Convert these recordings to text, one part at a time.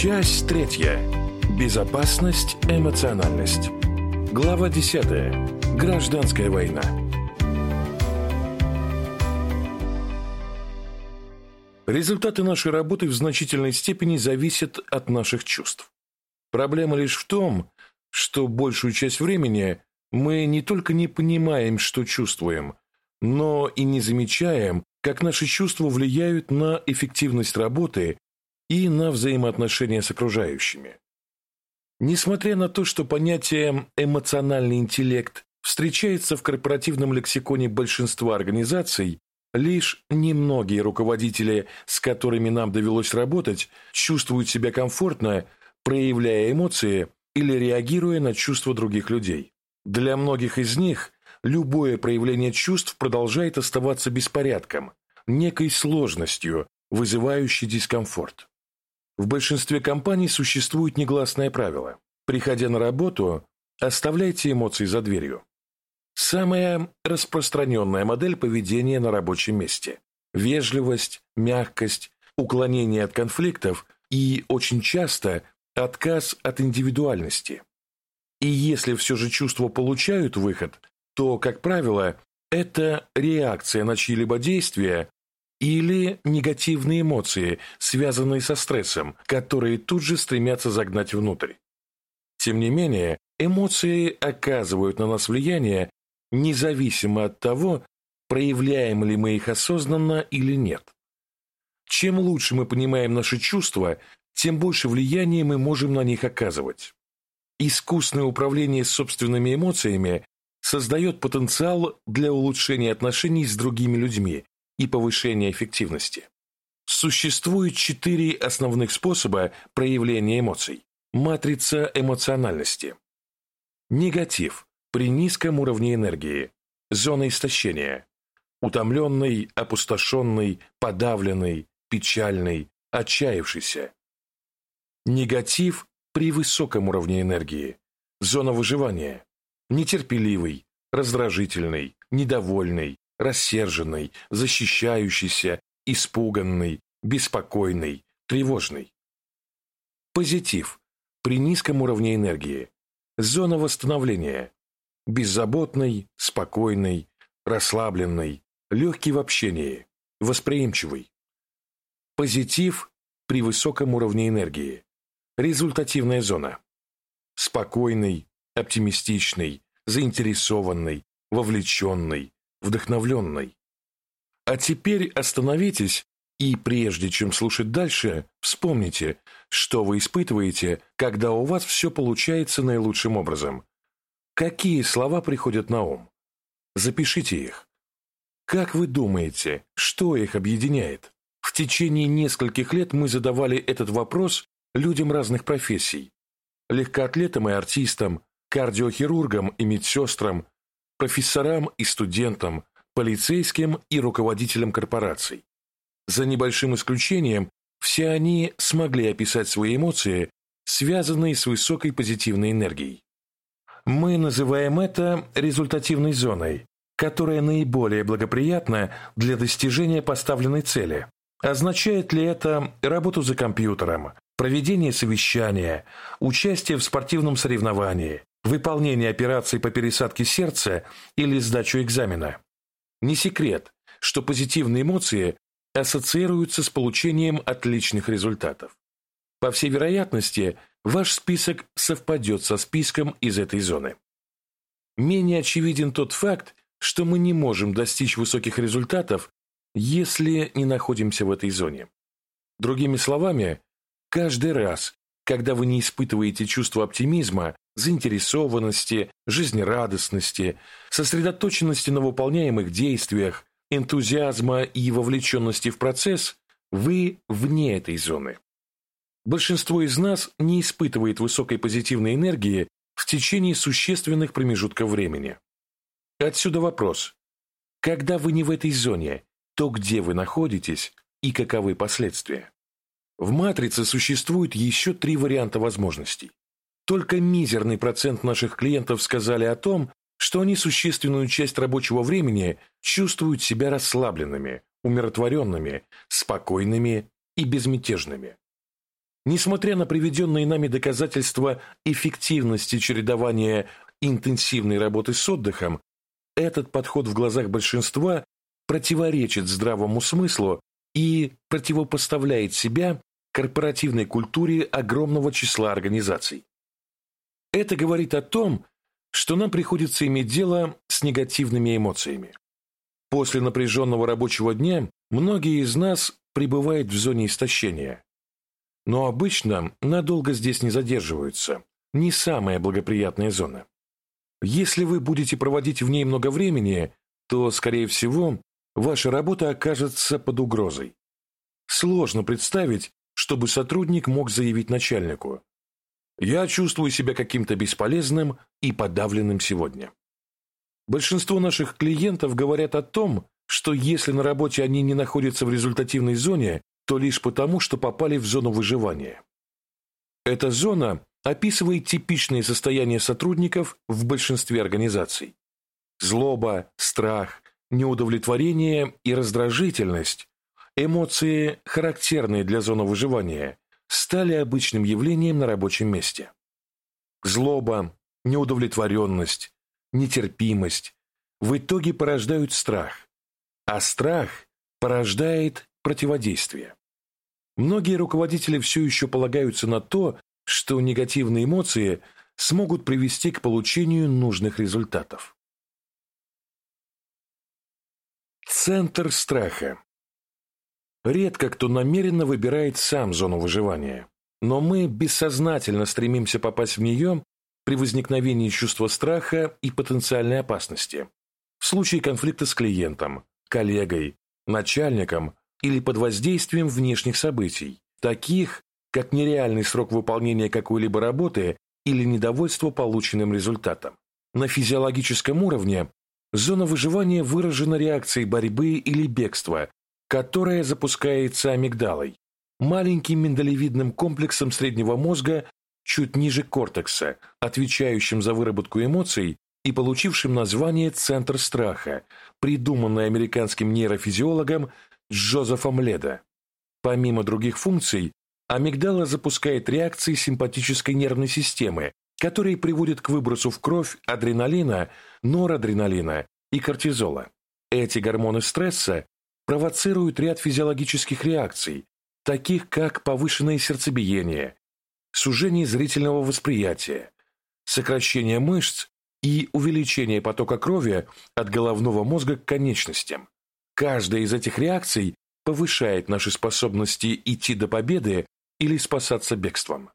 Часть третья. Безопасность, эмоциональность. Глава 10. Гражданская война. Результаты нашей работы в значительной степени зависят от наших чувств. Проблема лишь в том, что большую часть времени мы не только не понимаем, что чувствуем, но и не замечаем, как наши чувства влияют на эффективность работы и на взаимоотношения с окружающими. Несмотря на то, что понятие «эмоциональный интеллект» встречается в корпоративном лексиконе большинства организаций, лишь немногие руководители, с которыми нам довелось работать, чувствуют себя комфортно, проявляя эмоции или реагируя на чувства других людей. Для многих из них любое проявление чувств продолжает оставаться беспорядком, некой сложностью, вызывающей дискомфорт. В большинстве компаний существует негласное правило. Приходя на работу, оставляйте эмоции за дверью. Самая распространенная модель поведения на рабочем месте. Вежливость, мягкость, уклонение от конфликтов и, очень часто, отказ от индивидуальности. И если все же чувства получают выход, то, как правило, это реакция на чьи-либо действия или негативные эмоции, связанные со стрессом, которые тут же стремятся загнать внутрь. Тем не менее, эмоции оказывают на нас влияние независимо от того, проявляем ли мы их осознанно или нет. Чем лучше мы понимаем наши чувства, тем больше влияния мы можем на них оказывать. Искусное управление собственными эмоциями создает потенциал для улучшения отношений с другими людьми и повышения эффективности. Существует четыре основных способа проявления эмоций. Матрица эмоциональности. Негатив при низком уровне энергии. Зона истощения. Утомленный, опустошенный, подавленный, печальный, отчаявшийся. Негатив при высоком уровне энергии. Зона выживания. Нетерпеливый, раздражительный, недовольный, рассерженный, защищающийся, испуганный, беспокойный, тревожный. Позитив при низком уровне энергии. Зона восстановления. Беззаботный, спокойный, расслабленный, легкий в общении, восприимчивый. Позитив при высоком уровне энергии. Результативная зона. Спокойный, оптимистичный, заинтересованный, вовлеченный, вдохновленной. А теперь остановитесь и, прежде чем слушать дальше, вспомните, что вы испытываете, когда у вас все получается наилучшим образом. Какие слова приходят на ум? Запишите их. Как вы думаете, что их объединяет? В течение нескольких лет мы задавали этот вопрос людям разных профессий. Легкоатлетам и артистам, кардиохирургам и медсестрам, профессорам и студентам, полицейским и руководителям корпораций. За небольшим исключением, все они смогли описать свои эмоции, связанные с высокой позитивной энергией. Мы называем это результативной зоной, которая наиболее благоприятна для достижения поставленной цели. Означает ли это работу за компьютером, проведение совещания, участие в спортивном соревновании, выполнение операций по пересадке сердца или сдачу экзамена. Не секрет, что позитивные эмоции ассоциируются с получением отличных результатов. По всей вероятности, ваш список совпадет со списком из этой зоны. Менее очевиден тот факт, что мы не можем достичь высоких результатов, если не находимся в этой зоне. Другими словами, каждый раз, когда вы не испытываете чувство оптимизма, заинтересованности, жизнерадостности, сосредоточенности на выполняемых действиях, энтузиазма и вовлеченности в процесс, вы вне этой зоны. Большинство из нас не испытывает высокой позитивной энергии в течение существенных промежутков времени. Отсюда вопрос. Когда вы не в этой зоне, то где вы находитесь и каковы последствия? В матрице существует еще три варианта возможностей. Только мизерный процент наших клиентов сказали о том, что они существенную часть рабочего времени чувствуют себя расслабленными, умиротворенными, спокойными и безмятежными. Несмотря на приведенные нами доказательства эффективности чередования интенсивной работы с отдыхом, этот подход в глазах большинства противоречит здравому смыслу и противопоставляет себя корпоративной культуре огромного числа организаций. Это говорит о том, что нам приходится иметь дело с негативными эмоциями. После напряженного рабочего дня многие из нас пребывают в зоне истощения. Но обычно надолго здесь не задерживаются. Не самая благоприятная зона. Если вы будете проводить в ней много времени, то, скорее всего, ваша работа окажется под угрозой. Сложно представить, чтобы сотрудник мог заявить начальнику «Я чувствую себя каким-то бесполезным и подавленным сегодня». Большинство наших клиентов говорят о том, что если на работе они не находятся в результативной зоне, то лишь потому, что попали в зону выживания. Эта зона описывает типичные состояния сотрудников в большинстве организаций. Злоба, страх, неудовлетворение и раздражительность – эмоции, характерные для зоны выживания, стали обычным явлением на рабочем месте. Злоба, неудовлетворенность, нетерпимость в итоге порождают страх, а страх порождает противодействие. Многие руководители все еще полагаются на то, что негативные эмоции смогут привести к получению нужных результатов. Центр страха. Редко кто намеренно выбирает сам зону выживания, но мы бессознательно стремимся попасть в нее при возникновении чувства страха и потенциальной опасности, в случае конфликта с клиентом, коллегой, начальником или под воздействием внешних событий, таких, как нереальный срок выполнения какой-либо работы или недовольство полученным результатом. На физиологическом уровне зона выживания выражена реакцией борьбы или бегства, которая запускается амигдалой, маленьким миндалевидным комплексом среднего мозга чуть ниже кортекса, отвечающим за выработку эмоций и получившим название «центр страха», придуманный американским нейрофизиологом Джозефом Леда. Помимо других функций, амигдала запускает реакции симпатической нервной системы, которые приводят к выбросу в кровь адреналина, норадреналина и кортизола. Эти гормоны стресса провоцируют ряд физиологических реакций, таких как повышенное сердцебиение, сужение зрительного восприятия, сокращение мышц и увеличение потока крови от головного мозга к конечностям. Каждая из этих реакций повышает наши способности идти до победы или спасаться бегством.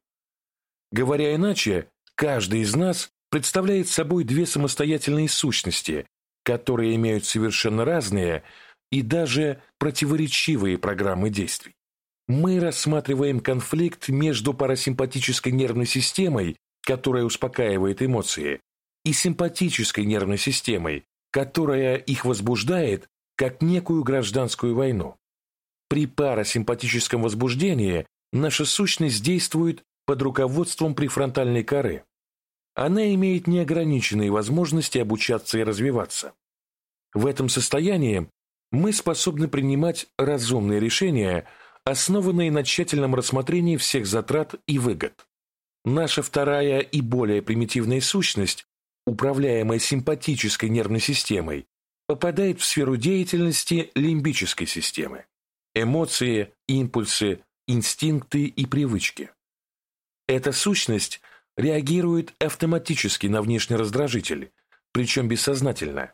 Говоря иначе, каждый из нас представляет собой две самостоятельные сущности, которые имеют совершенно разные и даже противоречивые программы действий. Мы рассматриваем конфликт между парасимпатической нервной системой, которая успокаивает эмоции, и симпатической нервной системой, которая их возбуждает как некую гражданскую войну. При парасимпатическом возбуждении наша сущность действует под руководством префронтальной коры. Она имеет неограниченные возможности обучаться и развиваться. В этом состоянии мы способны принимать разумные решения, основанные на тщательном рассмотрении всех затрат и выгод. Наша вторая и более примитивная сущность, управляемая симпатической нервной системой, попадает в сферу деятельности лимбической системы. Эмоции, импульсы, инстинкты и привычки. Эта сущность реагирует автоматически на внешний раздражитель, причем бессознательно.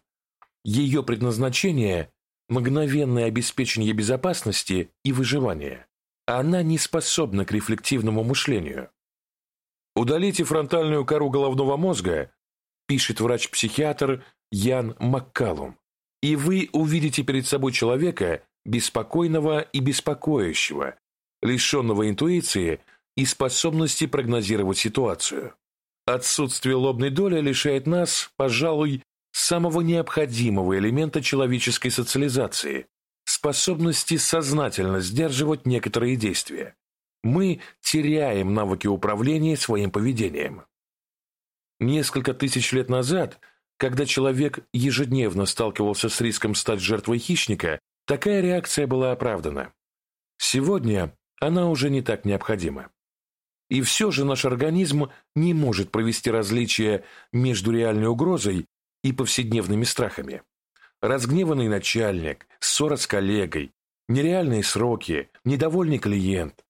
Ее предназначение – мгновенное обеспечение безопасности и выживания. Она не способна к рефлективному мышлению. Удалите фронтальную кору головного мозга, пишет врач-психиатр Ян Маккалум, и вы увидите перед собой человека, беспокойного и беспокоящего, лишенного интуиции и способности прогнозировать ситуацию. Отсутствие лобной доли лишает нас, пожалуй, самого необходимого элемента человеческой социализации – способности сознательно сдерживать некоторые действия. Мы теряем навыки управления своим поведением. Несколько тысяч лет назад – когда человек ежедневно сталкивался с риском стать жертвой хищника, такая реакция была оправдана. Сегодня она уже не так необходима. И все же наш организм не может провести различия между реальной угрозой и повседневными страхами. Разгневанный начальник, ссора с коллегой, нереальные сроки, недовольный клиент,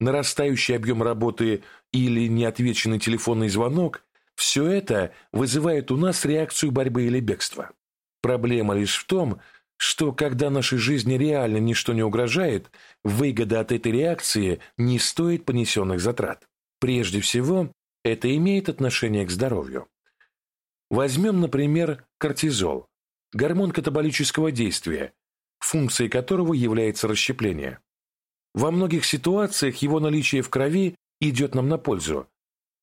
нарастающий объем работы или неотвеченный телефонный звонок – все это вызывает у нас реакцию борьбы или бегства. Проблема лишь в том, что когда нашей жизни реально ничто не угрожает, выгода от этой реакции не стоит понесенных затрат. Прежде всего, это имеет отношение к здоровью. Возьмем, например, кортизол, гормон катаболического действия, функцией которого является расщепление. Во многих ситуациях его наличие в крови идет нам на пользу,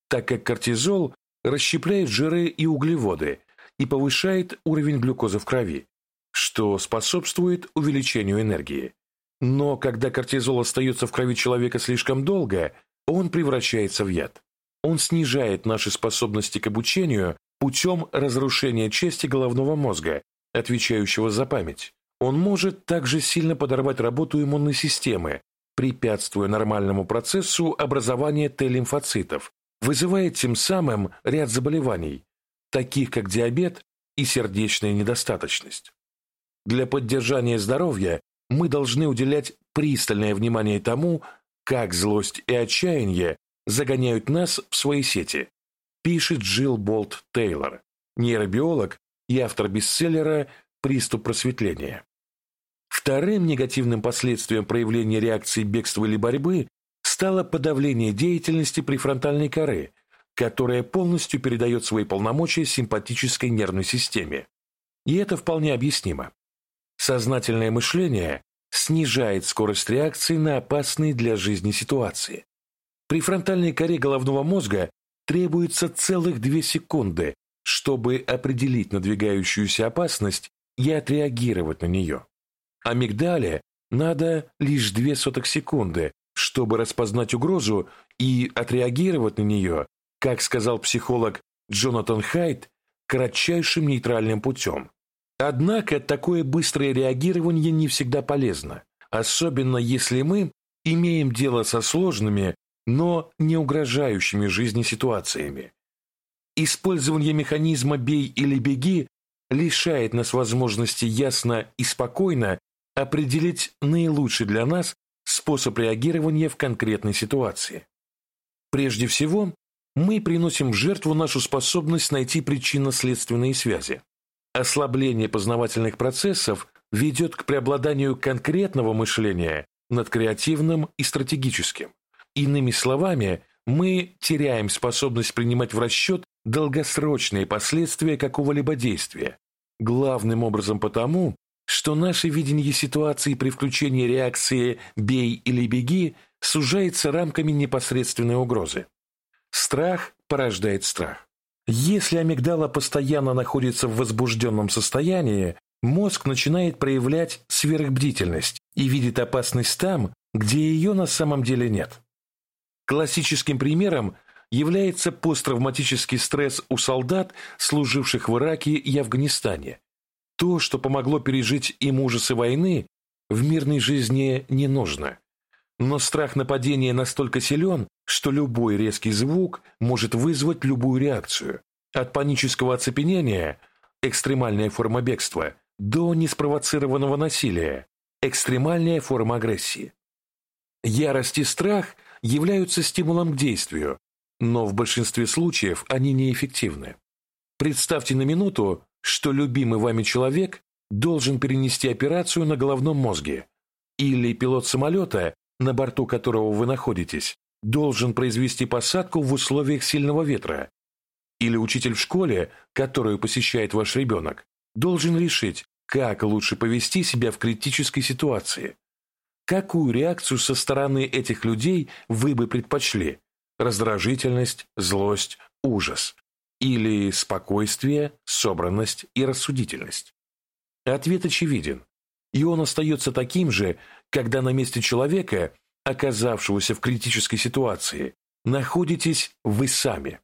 так как кортизол расщепляет жиры и углеводы и повышает уровень глюкозы в крови, что способствует увеличению энергии. Но когда кортизол остается в крови человека слишком долго, он превращается в яд. Он снижает наши способности к обучению путем разрушения части головного мозга, отвечающего за память. Он может также сильно подорвать работу иммунной системы, препятствуя нормальному процессу образования Т-лимфоцитов, вызывая тем самым ряд заболеваний, таких как диабет и сердечная недостаточность. Для поддержания здоровья мы должны уделять пристальное внимание тому, как злость и отчаяние загоняют нас в свои сети, пишет Джилл Болт Тейлор, нейробиолог и автор бестселлера «Приступ просветления». Вторым негативным последствием проявления реакции бегства или борьбы стало подавление деятельности префронтальной коры, которая полностью передает свои полномочия симпатической нервной системе. И это вполне объяснимо. Сознательное мышление снижает скорость реакции на опасные для жизни ситуации. При фронтальной коре головного мозга требуется целых две секунды, чтобы определить надвигающуюся опасность и отреагировать на нее. Амигдале надо лишь две сотых секунды, чтобы распознать угрозу и отреагировать на нее, как сказал психолог Джонатан Хайт, кратчайшим нейтральным путем. Однако такое быстрое реагирование не всегда полезно, особенно если мы имеем дело со сложными, но не угрожающими жизни ситуациями. Использование механизма «бей или беги» лишает нас возможности ясно и спокойно определить наилучший для нас способ реагирования в конкретной ситуации. Прежде всего, мы приносим в жертву нашу способность найти причинно-следственные связи. Ослабление познавательных процессов ведет к преобладанию конкретного мышления над креативным и стратегическим. Иными словами, мы теряем способность принимать в расчет долгосрочные последствия какого-либо действия, главным образом потому, что наше видение ситуации при включении реакции «бей или беги» сужается рамками непосредственной угрозы. Страх порождает страх. Если амигдала постоянно находится в возбужденном состоянии, мозг начинает проявлять сверхбдительность и видит опасность там, где ее на самом деле нет. Классическим примером является посттравматический стресс у солдат, служивших в Ираке и Афганистане, то, что помогло пережить им ужасы войны, в мирной жизни не нужно. Но страх нападения настолько силен, что любой резкий звук может вызвать любую реакцию. От панического оцепенения – экстремальная форма бегства, до неспровоцированного насилия – экстремальная форма агрессии. Ярость и страх являются стимулом к действию, но в большинстве случаев они неэффективны. Представьте на минуту, что любимый вами человек должен перенести операцию на головном мозге, или пилот самолета, на борту которого вы находитесь, должен произвести посадку в условиях сильного ветра, или учитель в школе, которую посещает ваш ребенок, должен решить, как лучше повести себя в критической ситуации. Какую реакцию со стороны этих людей вы бы предпочли? Раздражительность, злость, ужас? Или спокойствие, собранность и рассудительность? Ответ очевиден, и он остается таким же, когда на месте человека, оказавшегося в критической ситуации, находитесь вы сами.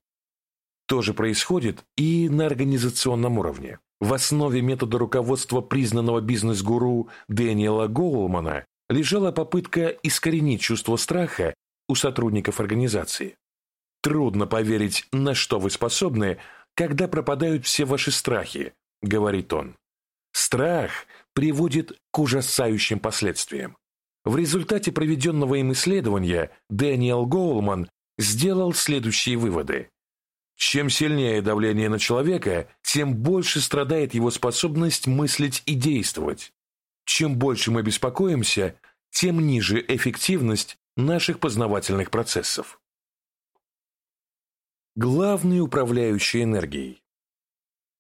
То же происходит и на организационном уровне. В основе метода руководства признанного бизнес-гуру Дэниела Гоулмана лежала попытка искоренить чувство страха у сотрудников организации. Трудно поверить, на что вы способны, когда пропадают все ваши страхи, говорит он. Страх приводит к ужасающим последствиям. В результате проведенного им исследования Дэниел Гоулман сделал следующие выводы. Чем сильнее давление на человека, тем больше страдает его способность мыслить и действовать. Чем больше мы беспокоимся, тем ниже эффективность наших познавательных процессов. Главный управляющий энергией.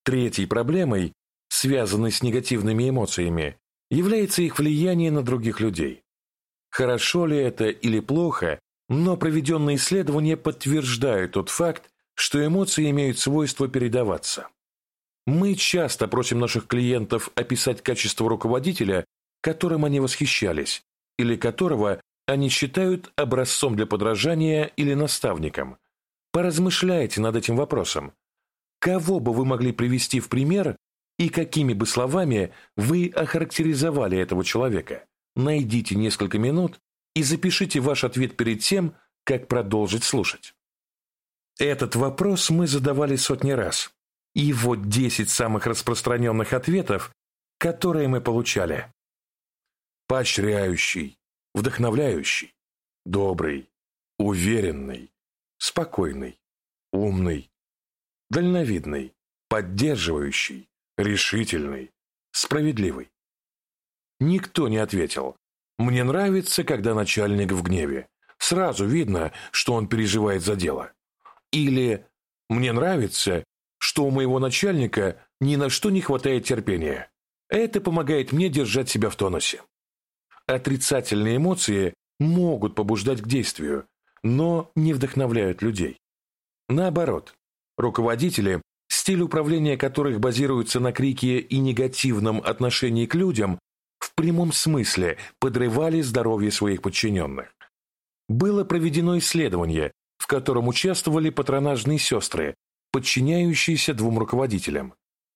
Третьей проблемой, связанной с негативными эмоциями, является их влияние на других людей. Хорошо ли это или плохо, но проведенные исследования подтверждают тот факт, что эмоции имеют свойство передаваться. Мы часто просим наших клиентов описать качество руководителя, которым они восхищались, или которого они считают образцом для подражания или наставником. Поразмышляйте над этим вопросом. Кого бы вы могли привести в пример и какими бы словами вы охарактеризовали этого человека? Найдите несколько минут и запишите ваш ответ перед тем, как продолжить слушать. Этот вопрос мы задавали сотни раз. И вот 10 самых распространенных ответов, которые мы получали. Поощряющий, вдохновляющий, добрый, уверенный, спокойный, умный, дальновидный, поддерживающий, решительный, справедливый. Никто не ответил. Мне нравится, когда начальник в гневе. Сразу видно, что он переживает за дело. Или мне нравится, что у моего начальника ни на что не хватает терпения. Это помогает мне держать себя в тонусе. Отрицательные эмоции могут побуждать к действию, но не вдохновляют людей. Наоборот, руководители, стиль управления которых базируется на крике и негативном отношении к людям, в прямом смысле подрывали здоровье своих подчиненных. Было проведено исследование, в котором участвовали патронажные сестры, подчиняющиеся двум руководителям.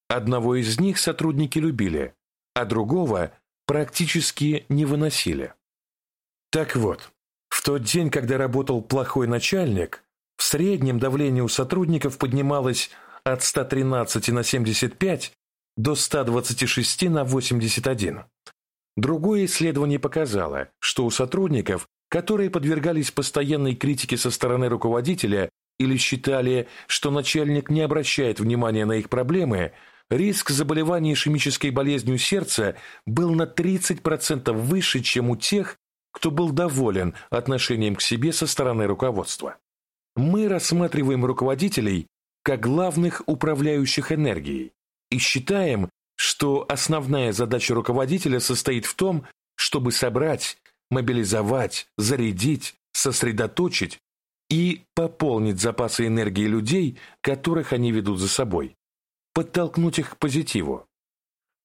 Одного из них сотрудники любили, а другого практически не выносили. Так вот, в тот день, когда работал плохой начальник, в среднем давление у сотрудников поднималось от 113 на 75 до 126 на 81. Другое исследование показало, что у сотрудников, которые подвергались постоянной критике со стороны руководителя или считали, что начальник не обращает внимания на их проблемы, риск заболевания ишемической болезнью сердца был на 30% выше, чем у тех, кто был доволен отношением к себе со стороны руководства. Мы рассматриваем руководителей как главных управляющих энергией и считаем, что основная задача руководителя состоит в том, чтобы собрать, мобилизовать, зарядить, сосредоточить и пополнить запасы энергии людей, которых они ведут за собой, подтолкнуть их к позитиву.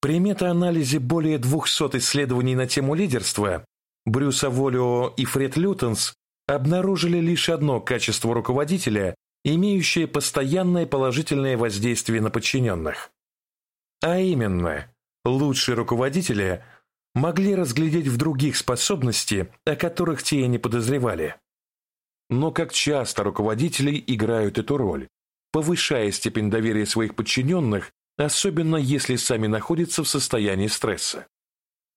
При метаанализе более 200 исследований на тему лидерства Брюса Волио и Фред Лютенс обнаружили лишь одно качество руководителя, имеющее постоянное положительное воздействие на подчиненных. А именно, лучшие руководители могли разглядеть в других способности, о которых те и не подозревали. Но как часто руководители играют эту роль, повышая степень доверия своих подчиненных, особенно если сами находятся в состоянии стресса.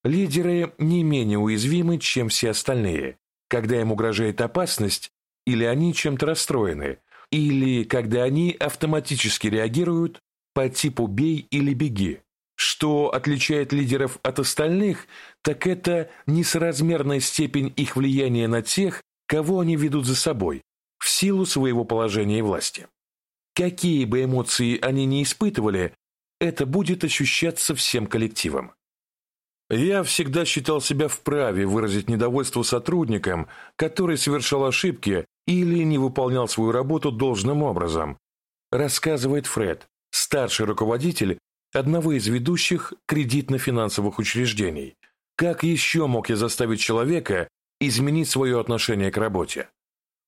Лидеры не менее уязвимы, чем все остальные, когда им угрожает опасность, или они чем-то расстроены, или когда они автоматически реагируют по типу «бей или беги». Что отличает лидеров от остальных, так это несоразмерная степень их влияния на тех, кого они ведут за собой, в силу своего положения и власти. Какие бы эмоции они ни испытывали, это будет ощущаться всем коллективом. Я всегда считал себя вправе выразить недовольство сотрудникам, который совершал ошибки или не выполнял свою работу должным образом, рассказывает Фред, старший руководитель одного из ведущих кредитно-финансовых учреждений. Как еще мог я заставить человека изменить свое отношение к работе?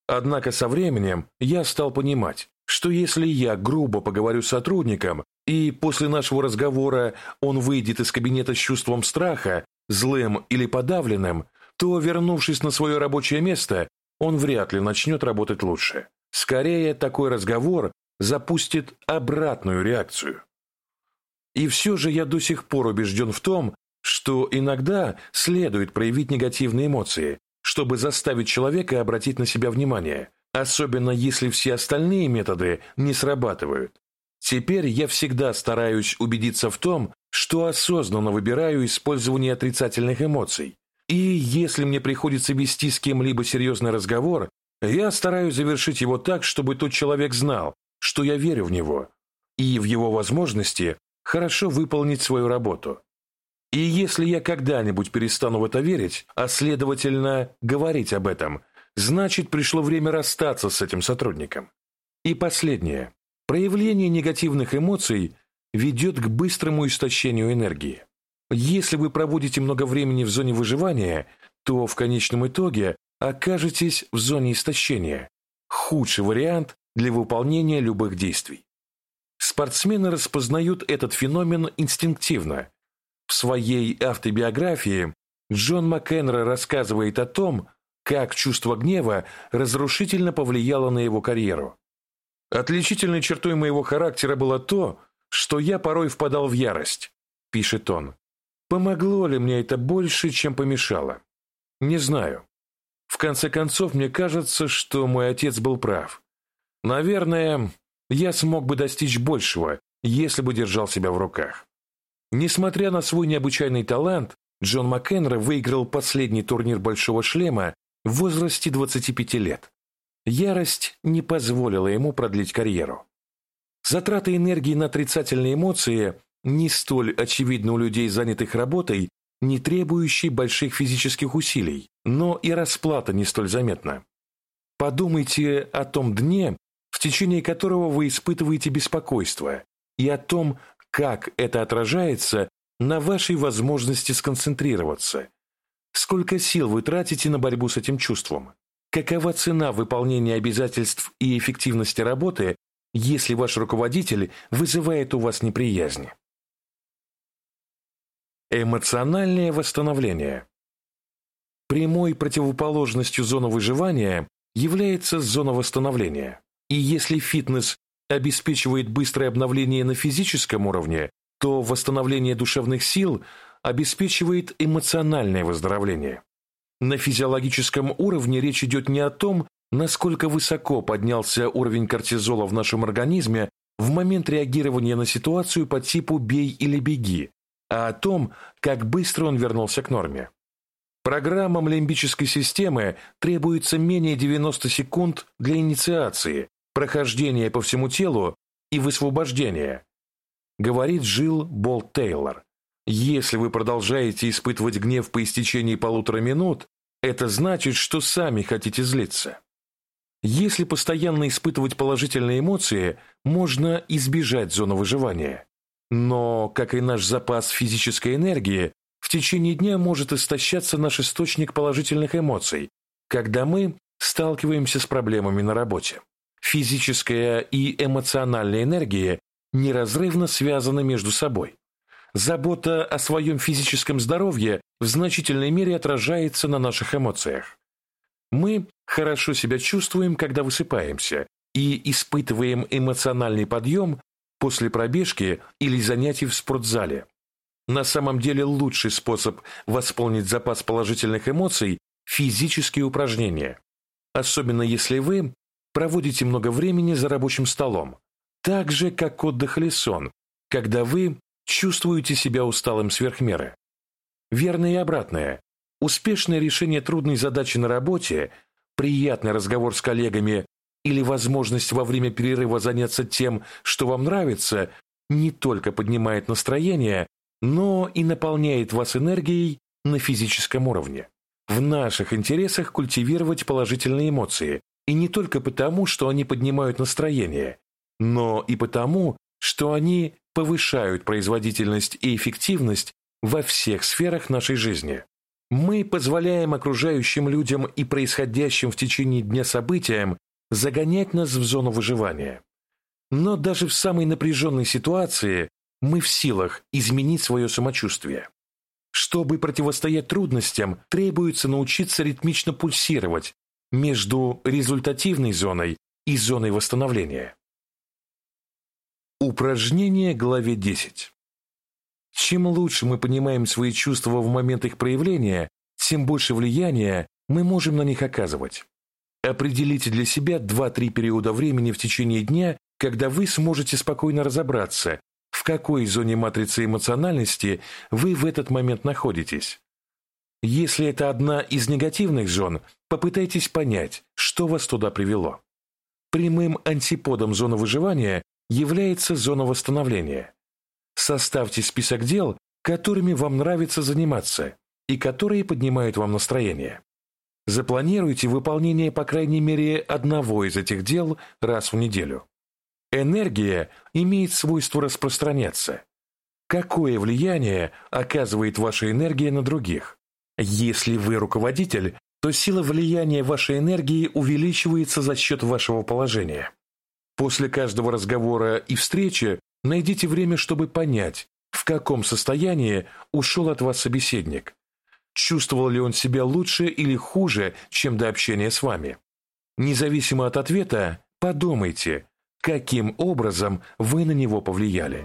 Однако со временем я стал понимать, что если я грубо поговорю с сотрудником, и после нашего разговора он выйдет из кабинета с чувством страха, злым или подавленным, то, вернувшись на свое рабочее место, он вряд ли начнет работать лучше. Скорее, такой разговор запустит обратную реакцию. И все же я до сих пор убежден в том, что иногда следует проявить негативные эмоции, чтобы заставить человека обратить на себя внимание, особенно если все остальные методы не срабатывают. Теперь я всегда стараюсь убедиться в том, что осознанно выбираю использование отрицательных эмоций. И если мне приходится вести с кем-либо серьезный разговор, я стараюсь завершить его так, чтобы тот человек знал, что я верю в него и в его возможности хорошо выполнить свою работу. И если я когда-нибудь перестану в это верить, а следовательно говорить об этом, значит пришло время расстаться с этим сотрудником. И последнее. Проявление негативных эмоций ведет к быстрому истощению энергии. Если вы проводите много времени в зоне выживания, то в конечном итоге окажетесь в зоне истощения. Худший вариант для выполнения любых действий. Спортсмены распознают этот феномен инстинктивно. В своей автобиографии Джон Маккенро рассказывает о том, как чувство гнева разрушительно повлияло на его карьеру. Отличительной чертой моего характера было то, что я порой впадал в ярость, пишет он. Помогло ли мне это больше, чем помешало? Не знаю. В конце концов, мне кажется, что мой отец был прав. Наверное, я смог бы достичь большего, если бы держал себя в руках. Несмотря на свой необычайный талант, Джон Маккенро выиграл последний турнир «Большого шлема» в возрасте 25 лет. Ярость не позволила ему продлить карьеру. Затраты энергии на отрицательные эмоции не столь очевидны у людей, занятых работой, не требующей больших физических усилий, но и расплата не столь заметна. Подумайте о том дне, в течение которого вы испытываете беспокойство, и о том, как это отражается на вашей возможности сконцентрироваться. Сколько сил вы тратите на борьбу с этим чувством? Какова цена выполнения обязательств и эффективности работы, если ваш руководитель вызывает у вас неприязнь? Эмоциональное восстановление. Прямой противоположностью зоны выживания является зона восстановления. И если фитнес обеспечивает быстрое обновление на физическом уровне, то восстановление душевных сил обеспечивает эмоциональное выздоровление. На физиологическом уровне речь идет не о том, насколько высоко поднялся уровень кортизола в нашем организме в момент реагирования на ситуацию по типу «бей или беги», а о том, как быстро он вернулся к норме. Программам лимбической системы требуется менее 90 секунд для инициации, прохождения по всему телу и высвобождения, говорит Джилл Болт Тейлор. Если вы продолжаете испытывать гнев по истечении полутора минут, это значит, что сами хотите злиться. Если постоянно испытывать положительные эмоции, можно избежать зоны выживания. Но, как и наш запас физической энергии, в течение дня может истощаться наш источник положительных эмоций, когда мы сталкиваемся с проблемами на работе. Физическая и эмоциональная энергия неразрывно связаны между собой. Забота о своем физическом здоровье в значительной мере отражается на наших эмоциях. Мы хорошо себя чувствуем, когда высыпаемся, и испытываем эмоциональный подъем после пробежки или занятий в спортзале. На самом деле лучший способ восполнить запас положительных эмоций – физические упражнения. Особенно если вы проводите много времени за рабочим столом, так же, как отдых или сон, когда вы чувствуете себя усталым сверхмеры. Верно и обратное. Успешное решение трудной задачи на работе, приятный разговор с коллегами или возможность во время перерыва заняться тем, что вам нравится, не только поднимает настроение, но и наполняет вас энергией на физическом уровне. В наших интересах культивировать положительные эмоции, и не только потому, что они поднимают настроение, но и потому, что они повышают производительность и эффективность во всех сферах нашей жизни. Мы позволяем окружающим людям и происходящим в течение дня событиям загонять нас в зону выживания. Но даже в самой напряженной ситуации мы в силах изменить свое самочувствие. Чтобы противостоять трудностям, требуется научиться ритмично пульсировать, между результативной зоной и зоной восстановления. Упражнение главе 10. Чем лучше мы понимаем свои чувства в момент их проявления, тем больше влияния мы можем на них оказывать. Определите для себя 2-3 периода времени в течение дня, когда вы сможете спокойно разобраться, в какой зоне матрицы эмоциональности вы в этот момент находитесь. Если это одна из негативных зон, попытайтесь понять, что вас туда привело. Прямым антиподом зоны выживания является зона восстановления. Составьте список дел, которыми вам нравится заниматься и которые поднимают вам настроение. Запланируйте выполнение по крайней мере одного из этих дел раз в неделю. Энергия имеет свойство распространяться. Какое влияние оказывает ваша энергия на других? Если вы руководитель, то сила влияния вашей энергии увеличивается за счет вашего положения. После каждого разговора и встречи найдите время, чтобы понять, в каком состоянии ушел от вас собеседник. Чувствовал ли он себя лучше или хуже, чем до общения с вами? Независимо от ответа, подумайте, каким образом вы на него повлияли.